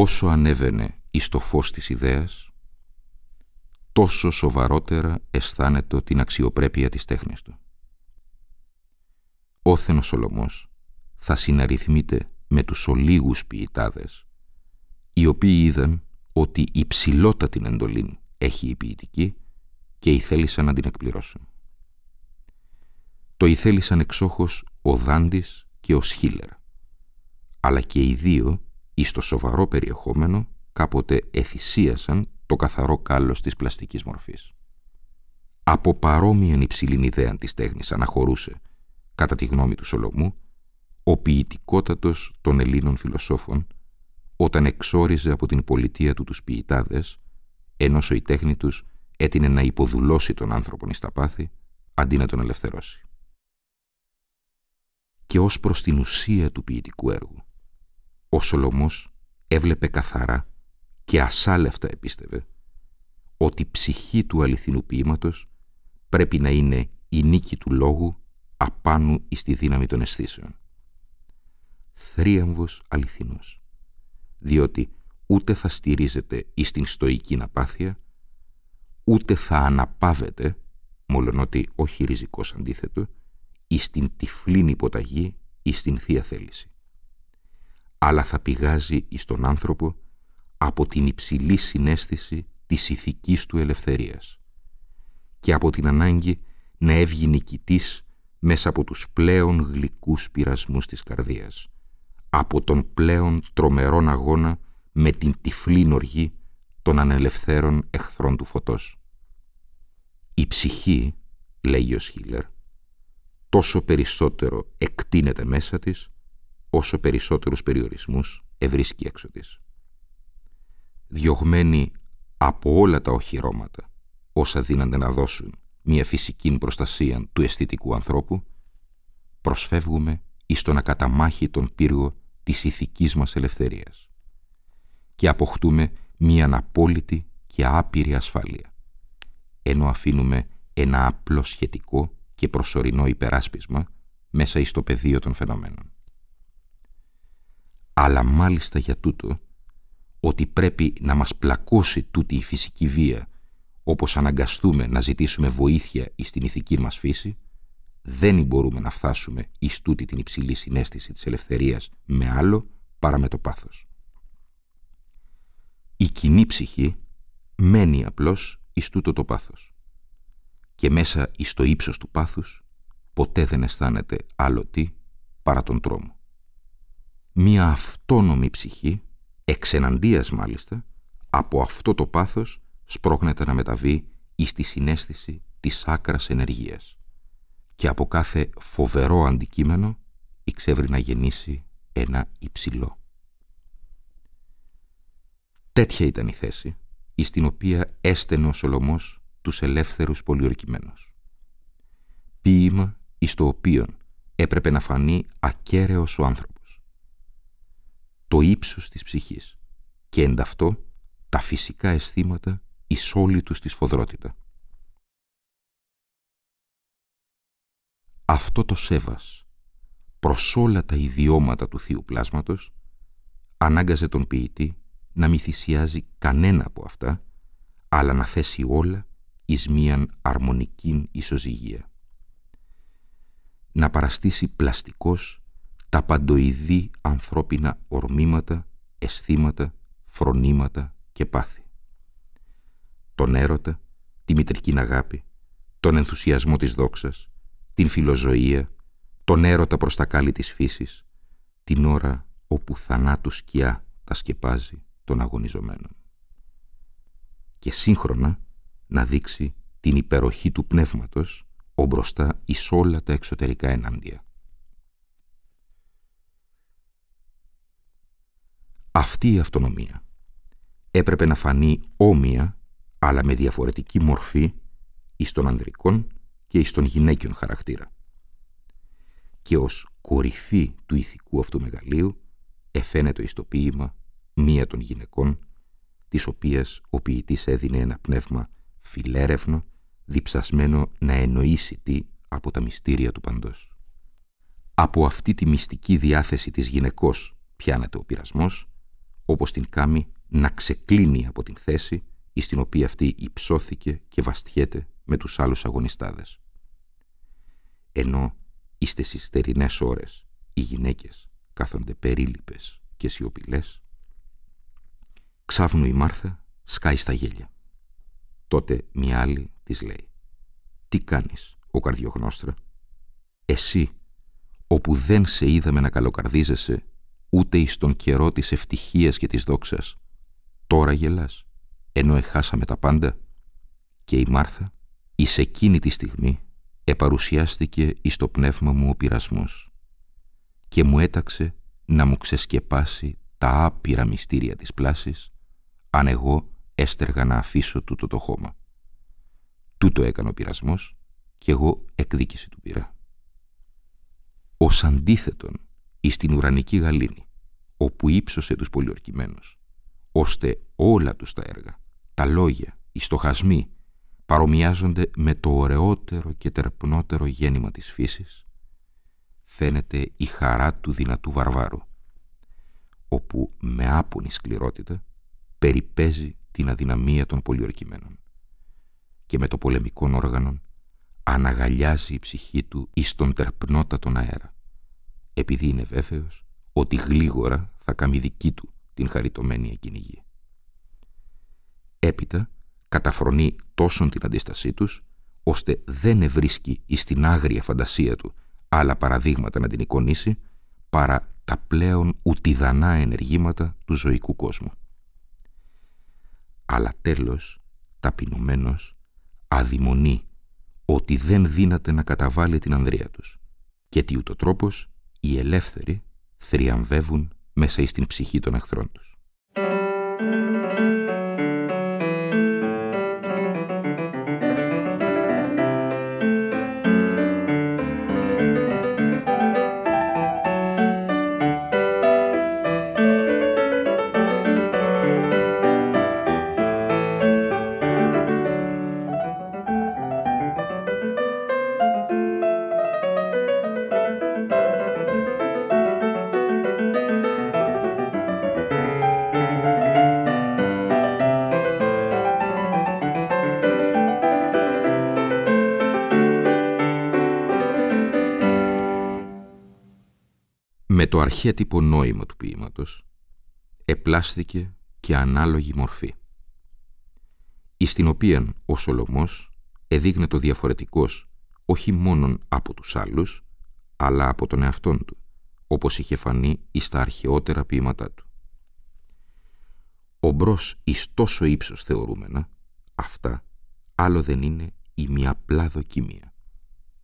Όσο ανέβαινε εις το φως της ιδέας, τόσο σοβαρότερα αισθάνεται την αξιοπρέπεια της τέχνης του. Όθεν Σολομός θα συναριθμείται με τους ολίγους ποιητάδες, οι οποίοι είδαν ότι η ψηλότατη εντολή έχει η ποιητική και ήθελησαν να την εκπληρώσουν. Το ήθελησαν εξόχως ο Δάντης και ο Σχίλερ, αλλά και οι δύο ή το σοβαρό περιεχόμενο κάποτε εθυσίασαν το καθαρό κάλος της πλαστικής μορφής. Από παρόμοιαν υψηλήν ιδέα της τέχνης αναχωρούσε, κατά τη γνώμη του Σολομού, ο ποιητικότατος των Ελλήνων φιλοσόφων όταν εξόριζε από την πολιτεία του τους ποιητάδες, ενώ η τέχνη τους έτεινε να υποδουλώσει τον άνθρωπο στα πάθη, αντί να τον ελευθερώσει. Και ως προς την ουσία του ποιητικού έργου, ο Σολομός έβλεπε καθαρά και ασάλευτα επίστευε ότι η ψυχή του αληθινού ποίηματος πρέπει να είναι η νίκη του λόγου απάνω εις τη δύναμη των αισθήσεων. Θρίαμβος αληθινός, διότι ούτε θα στηρίζεται εις την στοική απάθεια, ούτε θα αναπάβεται, μόλον ότι όχι ριζικός αντίθετο, εις την τυφλήν υποταγή εις την θεία θέληση αλλά θα πηγάζει εις τον άνθρωπο από την υψηλή συνέστηση της ηθικής του ελευθερίας και από την ανάγκη να έβγει νικητής μέσα από τους πλέον γλυκούς πειρασμούς της καρδίας, από τον πλέον τρομερόν αγώνα με την τυφλή νοργή των ανελευθέρων εχθρών του φωτός. Η ψυχή, λέγει ο Σχίλερ, τόσο περισσότερο εκτείνεται μέσα της, όσο περισσότερους περιορισμούς ευρίσκει έξω της. Διωγμένη από όλα τα οχυρώματα, όσα δίνανται να δώσουν μια φυσική προστασία του αισθητικού ανθρώπου, προσφεύγουμε εις το να καταμάχει τον πύργο της ηθικής μας ελευθερίας και αποκτούμε μια αναπόλυτη και άπειρη ασφάλεια, ενώ αφήνουμε ένα απλό σχετικό και προσωρινό υπεράσπισμα μέσα εις το πεδίο των φαινομένων αλλά μάλιστα για τούτο ότι πρέπει να μας πλακώσει τούτη η φυσική βία όπως αναγκαστούμε να ζητήσουμε βοήθεια εις την ηθική μας φύση, δεν μπορούμε να φτάσουμε εις τούτη την υψηλή συνέστηση της ελευθερίας με άλλο παρά με το πάθος. Η κοινή ψυχή μένει απλώς εις τούτο το πάθος και μέσα εις το ύψος του πάθους ποτέ δεν αισθάνεται άλλο τι παρά τον τρόμο μία αυτόνομη ψυχή, εξεναντίας μάλιστα, από αυτό το πάθος σπρώχνεται να μεταβεί εις τη συνέστηση της άκρας ενεργείας και από κάθε φοβερό αντικείμενο εξεύρει να γεννήσει ένα υψηλό. Τέτοια ήταν η θέση εις την οποία έστενε ο Σολομός τους ελεύθερους πολιορκημένους. Ποίημα εις το οποίον έπρεπε να φανεί ακέραιος ο άνθρωπος το ύψος της ψυχής και ενταυτό τα φυσικά αισθήματα εις όλη τους τη σφοδρότητα. Αυτό το σέβας προς όλα τα ιδιώματα του θείου πλάσματος ανάγκαζε τον ποιητή να μη θυσιάζει κανένα από αυτά αλλά να θέσει όλα εις μίαν αρμονικήν ισοζυγία. Να παραστήσει πλαστικός τα παντοειδή ανθρώπινα ορμήματα, αισθήματα, φρονήματα και πάθη. Τον έρωτα, τη μητρική αγάπη, τον ενθουσιασμό της δόξας, την φιλοζωία, τον έρωτα προς τα κάλλη της φύσης, την ώρα όπου θανάτου σκιά τα σκεπάζει των αγωνιζομένων. Και σύγχρονα να δείξει την υπεροχή του πνεύματος ο μπροστά εις όλα τα εξωτερικά ενάντια. Αυτή η αυτονομία έπρεπε να φανεί όμοια αλλά με διαφορετική μορφή εις των ανδρικών και εις των γυναίκιων χαρακτήρα. Και ως κορυφή του ηθικού αυτού μεγαλείου εφαίνεται εις το ποίημα μία των γυναικών της οποίας ο ποιητής έδινε ένα πνεύμα φιλέρευνο διψασμένο να εννοήσει τι από τα μυστήρια του παντός. Από αυτή τη μυστική διάθεση της γυναικός πιάνεται ο πειρασμός, όπως την κάμει να ξεκλίνει από την θέση εις την οποία αυτή υψώθηκε και βαστιέται με τους άλλους αγωνιστάδες. Ενώ είστε στις στερινές ώρες οι γυναίκες κάθονται περίλυπες και σιωπηλές. Ξάφνου η Μάρθα σκάει στα γέλια. Τότε μια άλλη της λέει «Τι κάνεις, ο καρδιογνώστρα, εσύ, όπου δεν σε είδαμε να καλοκαρδίζεσαι ούτε εις τον καιρό της ευτυχίας και της δόξας, τώρα γελάς, ενώ εχάσαμε τα πάντα» και η Μάρθα εις εκείνη τη στιγμή επαρουσιάστηκε εις το πνεύμα μου ο πειρασμός και μου έταξε να μου ξεσκεπάσει τα άπειρα μυστήρια της πλάσης αν εγώ έστεργα να αφήσω τούτο το χώμα. Τούτο έκανε ο πειρασμός και εγώ εκδίκηση του πειρά. Ως αντίθετον εις την ουρανική γαλήνη, όπου ύψωσε τους πολιορκημένους, ώστε όλα τους τα έργα, τα λόγια, οι στοχασμοί, παρομοιάζονται με το ωραιότερο και τερπνότερο γέννημα της φύσης, φαίνεται η χαρά του δυνατού βαρβάρου, όπου με άπονη σκληρότητα περιπέζει την αδυναμία των πολιορκημένων και με το πολεμικό όργανο αναγαλιάζει η ψυχή του εις τον τερπνότατον αέρα, επειδή είναι βέβαιος ότι γλίγορα θα κάνει δική του την χαριτωμένη εκείνη γη. Έπειτα καταφρονεί τόσον την αντίστασή τους, ώστε δεν ευρίσκει εις την άγρια φαντασία του άλλα παραδείγματα να την εικονίσει, παρά τα πλέον ουτιδανά ενεργήματα του ζωικού κόσμου. Αλλά τέλος, ταπεινωμένος, αδειμονεί ότι δεν δύναται να καταβάλει την ανδρεία τους και τι ούτω τρόπος οι ελεύθεροι θριαμβεύουν μέσα εις την ψυχή των εχθρών τους. Το αρχέτυπο νόημα του ποίηματος επλάστηκε και ανάλογη μορφή, εις την οποία ο Σολομός εδείγνε το διαφορετικός όχι μόνον από τους άλλους, αλλά από τον εαυτόν του, όπως είχε φανεί εις τα αρχαιότερα ποίηματά του. Ο μπρος εις τόσο ύψος θεωρούμενα, αυτά άλλο δεν είναι η μια απλά δοκιμία,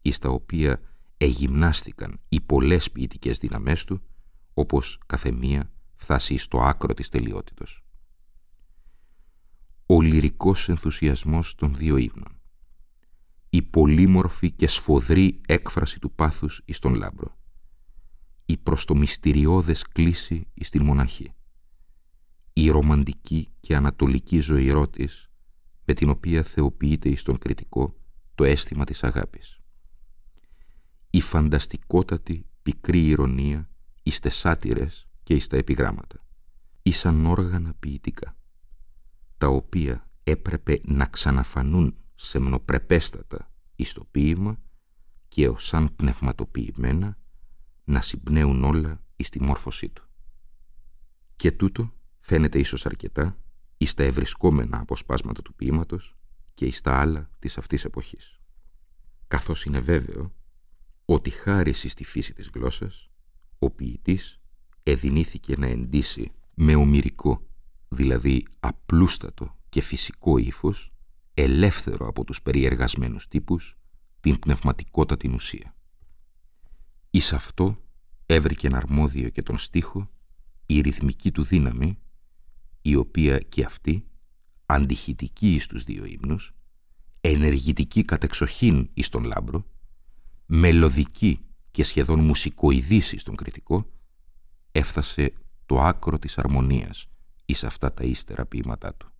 εις τα οποία εγυμνάστηκαν οι πολλές ποιητικές δυναμές του, όπως καθεμία φτάσει στο άκρο της τελειότητος. Ο λυρικός ενθουσιασμός των δύο ύμνων. Η πολύμορφη και σφοδρή έκφραση του πάθους εις τον λάμπρο. Η προς το μυστηριώδες κλίση εις την μοναχή. Η ρομαντική και ανατολική ζωηρό της, με την οποία θεοποιείται εις τον κριτικό το αίσθημα της αγάπης η φανταστικότατη πικρή ηρωνία εις σάτυρες και εις τα επιγράμματα, ήσαν όργανα ποιητικά, τα οποία έπρεπε να ξαναφανούν σεμνοπρεπέστατα εις το ποίημα και ως σαν πνευματοποιημένα να συμπνέουν όλα εις τη μόρφωσή του. Και τούτο Φαίνεται ίσως αρκετά εις τα ευρισκόμενα αποσπάσματα του ποίηματος και εις τα άλλα της αυτής εποχής. Καθώς είναι βέβαιο ότι χάρη στη φύση της γλώσσας, ο ποιητής εδινήθηκε να εντύσει με ομυρικό, δηλαδή απλούστατο και φυσικό ύφος, ελεύθερο από τους περιεργασμένους τύπους, την πνευματικότατη ουσία. Εις αυτό έβρικε ένα αρμόδιο και τον στίχο η ρυθμική του δύναμη, η οποία και αυτή, αντιχητική εις τους δύο ύμνους, ενεργητική κατεξοχήν εις τον λάμπρο, μελωδική και σχεδόν μουσικοειδής στον κριτικό, έφτασε το άκρο της αρμονίας εις αυτά τα ύστερα ποίηματά του.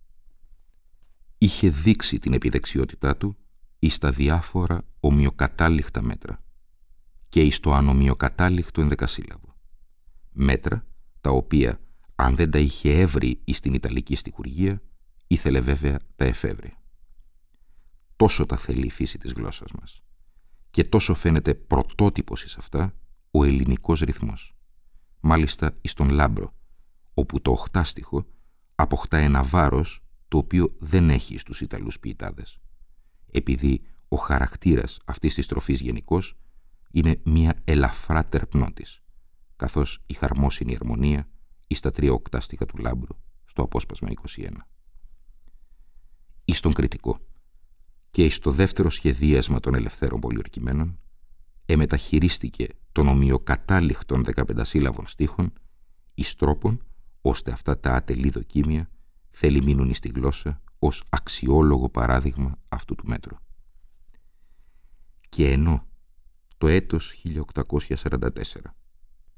Είχε δείξει την επιδεξιότητά του εις τα διάφορα ομοιοκατάληχτα μέτρα και εις το ανομοιοκατάληχτο ενδεκασύλλαβο. Μέτρα τα οποία αν δεν τα είχε έβρει εις την Ιταλική στιχουργία ήθελε βέβαια τα εφεύρει. Τόσο τα θέλει η φύση της γλώσσας μας και τόσο φαίνεται πρωτότυπος εις αυτά ο ελληνικός ρυθμός. Μάλιστα εις τον Λάμπρο, όπου το οχτάστιχο αποκτά ένα βάρος το οποίο δεν έχει στους Ιταλούς ποιητάδες, επειδή ο χαρακτήρας αυτής της τροφής γενικώς είναι μια ελαφρά τερπνότης, καθώς η χαρμόσυνη αρμονία εις τα τρία οκτάστιχα του Λάμπρου στο απόσπασμα 21. Εις τον κριτικό και εις το δεύτερο σχεδίασμα των ελευθέρων πολιορκημένων εμεταχειρίστηκε των ομοιοκατάληχτων 15 σύλλαβων στίχων εις τρόπον ώστε αυτά τα ατελή δοκίμια θέλει μείνουν στη γλώσσα ως αξιόλογο παράδειγμα αυτού του μέτρου. Και ενώ το έτος 1844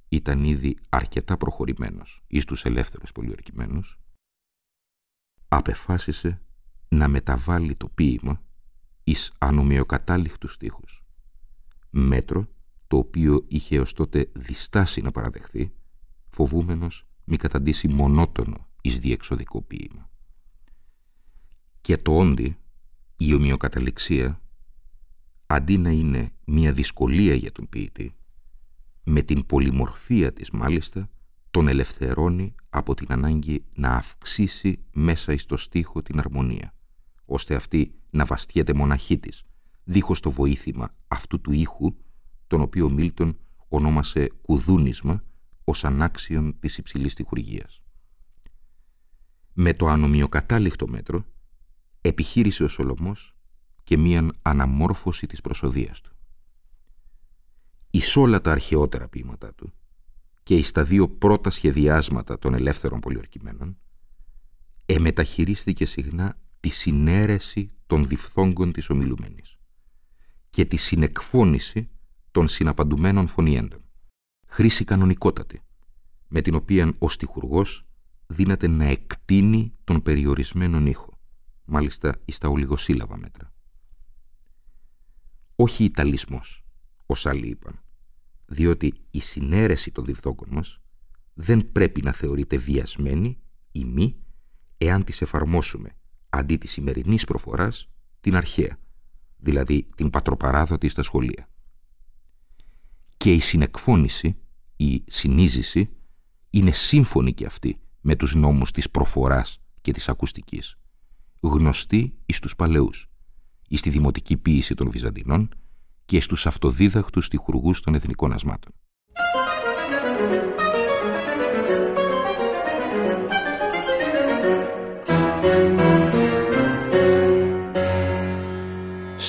ήταν ήδη αρκετά προχωρημένος εις τους ελεύθερους πολιορκημένους, απεφάσισε να μεταβάλει το ποίημα εις ανομοιοκατάληχτους στίχους, μέτρο το οποίο είχε ως τότε διστάσει να παραδεχθεί, φοβούμενος μη καταντήσει μονότονο εις διεξοδικό ποίημα. Και το όντι, η ομοιοκαταληξία, αντί να είναι μια δυσκολία για τον ποιητή, με την πολυμορφία της μάλιστα, τον ελευθερώνει από την ανάγκη να αυξήσει μέσα εις το στίχο την αρμονία, ώστε αυτή να βαστιέται μοναχή της, δίχως το βοήθημα αυτού του ήχου, τον οποίο ο Μίλτον ονόμασε κουδούνισμα ως ανάξιον της υψηλής τυχουργίας. Με το ανομοιοκατάληχτο μέτρο επιχείρησε ο Σολομός και μίαν αναμόρφωση της προσοδείας του. Εις όλα τα αρχαιότερα ποίηματά του και εις τα δύο πρώτα σχεδιάσματα των ελεύθερων πολιορκημένων εμεταχειρίστηκε συχνά τη συνέρεση των διφθόγκων της ομιλουμένης και τη συνεκφώνηση των συναπαντουμένων φωνιέντων. Χρήση κανονικότατη, με την οποία ο στιχουργός δύναται να εκτείνει τον περιορισμένον ήχο, μάλιστα εις τα ολιγοσύλλαβα μέτρα. Όχι Ιταλισμός, ως άλλοι είπαν, διότι η συνέρεση των διφθόγκων μας δεν πρέπει να θεωρείται βιασμένη ή μη εάν τις εφαρμόσουμε αντί της σημερινής προφοράς την αρχαία, δηλαδή την πατροπαράδοτη στα σχολεία. Και η συνεκφώνηση, η συνείζηση, είναι σύμφωνη και αυτή με τους νόμους της προφοράς και της ακουστικής, γνωστή εις τους παλαιούς, εις τη δημοτική ποίηση των Βυζαντινών και στους αυτοδίδακτους τυχουργούς των εθνικών ασμάτων.